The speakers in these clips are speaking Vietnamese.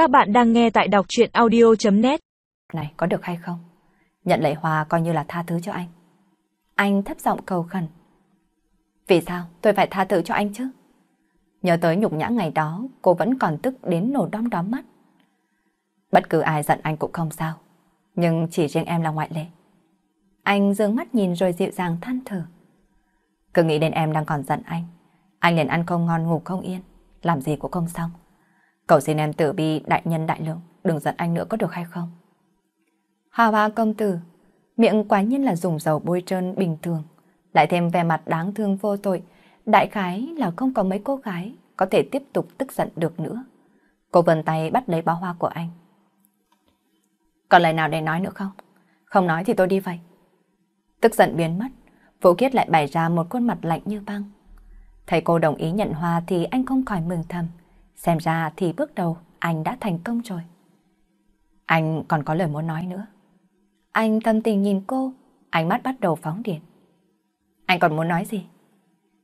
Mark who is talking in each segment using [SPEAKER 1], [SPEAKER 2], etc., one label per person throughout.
[SPEAKER 1] Các bạn đang nghe tại đọc chuyện audio.net
[SPEAKER 2] Này, có được hay không? Nhận lấy hòa coi như là tha thứ cho anh. Anh thấp giọng cầu khẩn. Vì sao tôi phải tha thứ cho anh chứ? Nhớ tới nhục nhã ngày đó, cô vẫn còn tức đến nổ đom đóm mắt. Bất cứ ai giận anh cũng không sao, nhưng chỉ riêng em là ngoại lệ. Anh dương mắt nhìn rồi dịu dàng than thở. Cứ nghĩ đến em đang còn giận anh. Anh liền ăn không ngon ngủ không yên, làm gì cũng không xong. Cậu xin em tử bi đại nhân đại lượng, đừng giận anh nữa có được hay không? Hà hoa công tử, miệng quá nhiên là dùng dầu bôi trơn bình thường, lại thêm vẻ mặt đáng thương vô tội, đại khái là không có mấy cô gái có thể tiếp tục tức giận được nữa. Cô vần tay bắt lấy bó hoa của anh. Còn lời nào để nói nữa không? Không nói thì tôi đi vậy. Tức giận biến mất, Vũ Kiết lại bày ra một khuôn mặt lạnh như băng. Thấy cô đồng ý nhận hoa thì anh không khỏi mừng thầm. Xem ra thì bước đầu anh đã thành công rồi. Anh còn có lời muốn nói nữa. Anh tâm tình nhìn cô, ánh mắt bắt đầu phóng điện. Anh còn muốn nói gì?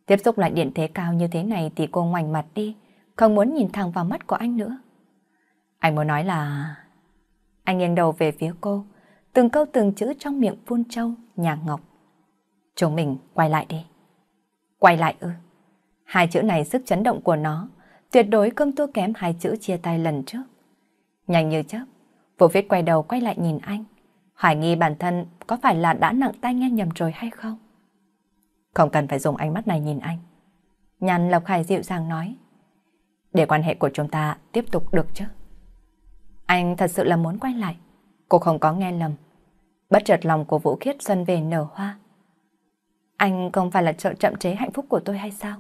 [SPEAKER 2] Tiếp xúc lại điện thế cao như thế này thì cô ngoảnh mặt đi, không muốn nhìn thẳng vào mắt của anh nữa. Anh muốn nói là... Anh nghiêng đầu về phía cô, từng câu từng chữ trong miệng phun trâu, nhà ngọc. Chúng mình quay lại đi. Quay lại ư. Hai chữ này sức chấn động của nó tuyệt đối không thua kém hai chữ chia tay lần trước. Nhanh như chớp, Vũ Viết quay đầu quay lại nhìn anh, hoài nghi bản thân có phải là đã nặng tay nghe nhầm rồi hay không? Không cần phải dùng ánh mắt này nhìn anh. Nhàn Lộc Hải dịu dàng nói, để quan hệ của chúng ta tiếp tục được chứ. Anh thật sự là muốn quay lại, cô không có nghe lầm. Bất chợt lòng của Vũ Khiết xuân về nở hoa. Anh không phải là trợ chậm chế hạnh phúc của tôi hay sao?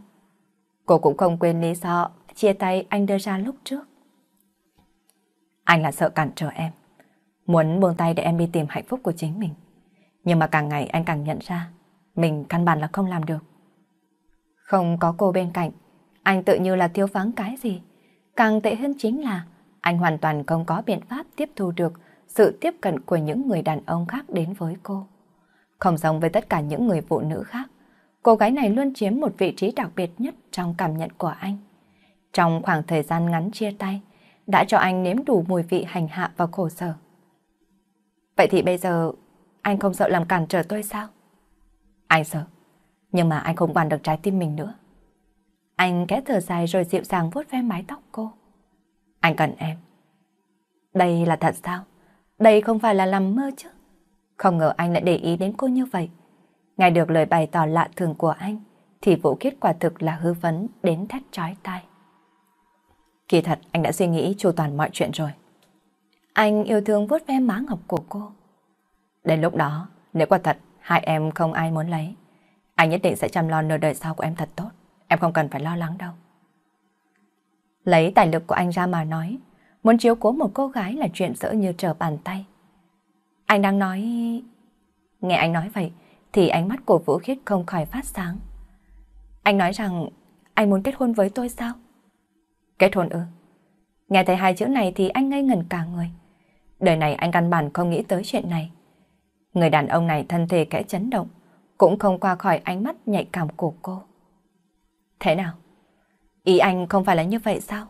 [SPEAKER 2] Cô cũng không quên lý do chia tay anh đưa ra lúc trước. Anh là sợ cản trở em, muốn buông tay để em đi tìm hạnh phúc của chính mình. Nhưng mà càng ngày anh càng nhận ra, mình căn bản là không làm được. Không có cô bên cạnh, anh tự như là thiếu vắng cái gì. Càng tệ hơn chính là anh hoàn toàn không có biện pháp tiếp thu được sự tiếp cận của những người đàn ông khác đến với cô. Không giống với tất cả những người phụ nữ khác, cô gái này luôn chiếm một vị trí đặc biệt nhất trong cảm nhận của anh. Trong khoảng thời gian ngắn chia tay, đã cho anh nếm đủ mùi vị hành hạ và khổ sở. Vậy thì bây giờ, anh không sợ làm cản trở tôi sao? Anh sợ, nhưng mà anh không quản được trái tim mình nữa. Anh kẽ thở dài rồi dịu dàng vuốt ve mái tóc cô. Anh cần em. Đây là thật sao? Đây không phải là làm mơ chứ? Không ngờ anh lại để ý đến cô như vậy. Nghe được lời bày tỏ lạ thường của anh, thì Vũ kết quả thực là hư vấn đến thét trói tai. Kỳ thật anh đã suy nghĩ chu toàn mọi chuyện rồi. Anh yêu thương vuốt ve má ngọc của cô. Đến lúc đó, nếu quả thật hai em không ai muốn lấy, anh nhất định sẽ chăm lo nửa đời sau của em thật tốt. Em không cần phải lo lắng đâu. Lấy tài lực của anh ra mà nói, muốn chiếu cố một cô gái là chuyện dỡ như trở bàn tay. Anh đang nói... Nghe anh nói vậy, thì ánh mắt của Vũ Khiết không khỏi phát sáng. Anh nói rằng anh muốn kết hôn với tôi sao? Kết hôn ư? Nghe thấy hai chữ này thì anh ngây ngẩn cả người. Đời này anh căn bản không nghĩ tới chuyện này. Người đàn ông này thân thể kẽ chấn động, cũng không qua khỏi ánh mắt nhạy cảm của cô. Thế nào? Ý anh không phải là như vậy sao?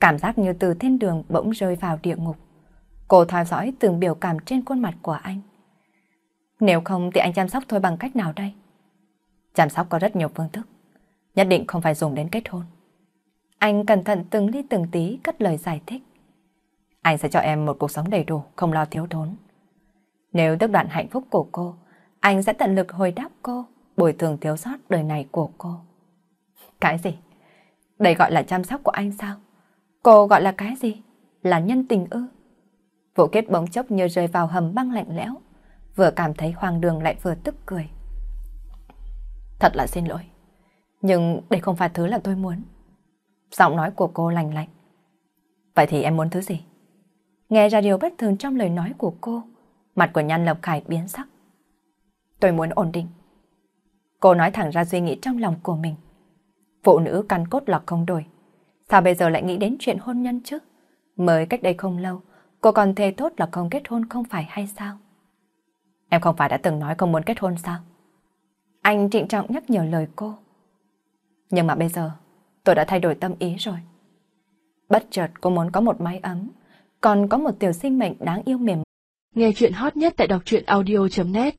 [SPEAKER 2] Cảm giác như từ thiên đường bỗng rơi vào địa ngục. Cô theo dõi từng biểu cảm trên khuôn mặt của anh. Nếu không thì anh chăm sóc thôi bằng cách nào đây? Chăm sóc có rất nhiều phương thức. Nhất định không phải dùng đến kết hôn. Anh cẩn thận từng ly từng tí cất lời giải thích. Anh sẽ cho em một cuộc sống đầy đủ, không lo thiếu thốn. Nếu tức đoạn hạnh phúc của cô, anh sẽ tận lực hồi đáp cô, bồi thường thiếu sót đời này của cô. Cái gì? Đây gọi là chăm sóc của anh sao? Cô gọi là cái gì? Là nhân tình ư? Vũ kết bóng chốc như rơi vào hầm băng lạnh lẽo, vừa cảm thấy hoang đường lại vừa tức cười. Thật là xin lỗi, nhưng đây không phải thứ là tôi muốn. Giọng nói của cô lành lạnh. Vậy thì em muốn thứ gì? Nghe ra điều bất thường trong lời nói của cô, mặt của Nhan Lập Khải biến sắc. Tôi muốn ổn định. Cô nói thẳng ra suy nghĩ trong lòng của mình. Phụ nữ căn cốt là không đổi. Sao bây giờ lại nghĩ đến chuyện hôn nhân chứ? Mới cách đây không lâu, cô còn thề tốt là không kết hôn không phải hay sao? Em không phải đã từng nói không muốn kết hôn sao? Anh trịnh trọng nhắc nhở lời cô. Nhưng mà bây giờ, tôi đã thay đổi tâm ý rồi. Bất chợt cô muốn có một mái ấm, còn có một tiểu sinh mệnh đáng yêu mềm.
[SPEAKER 1] Nghe chuyện hot nhất tại đọc truyện audio.net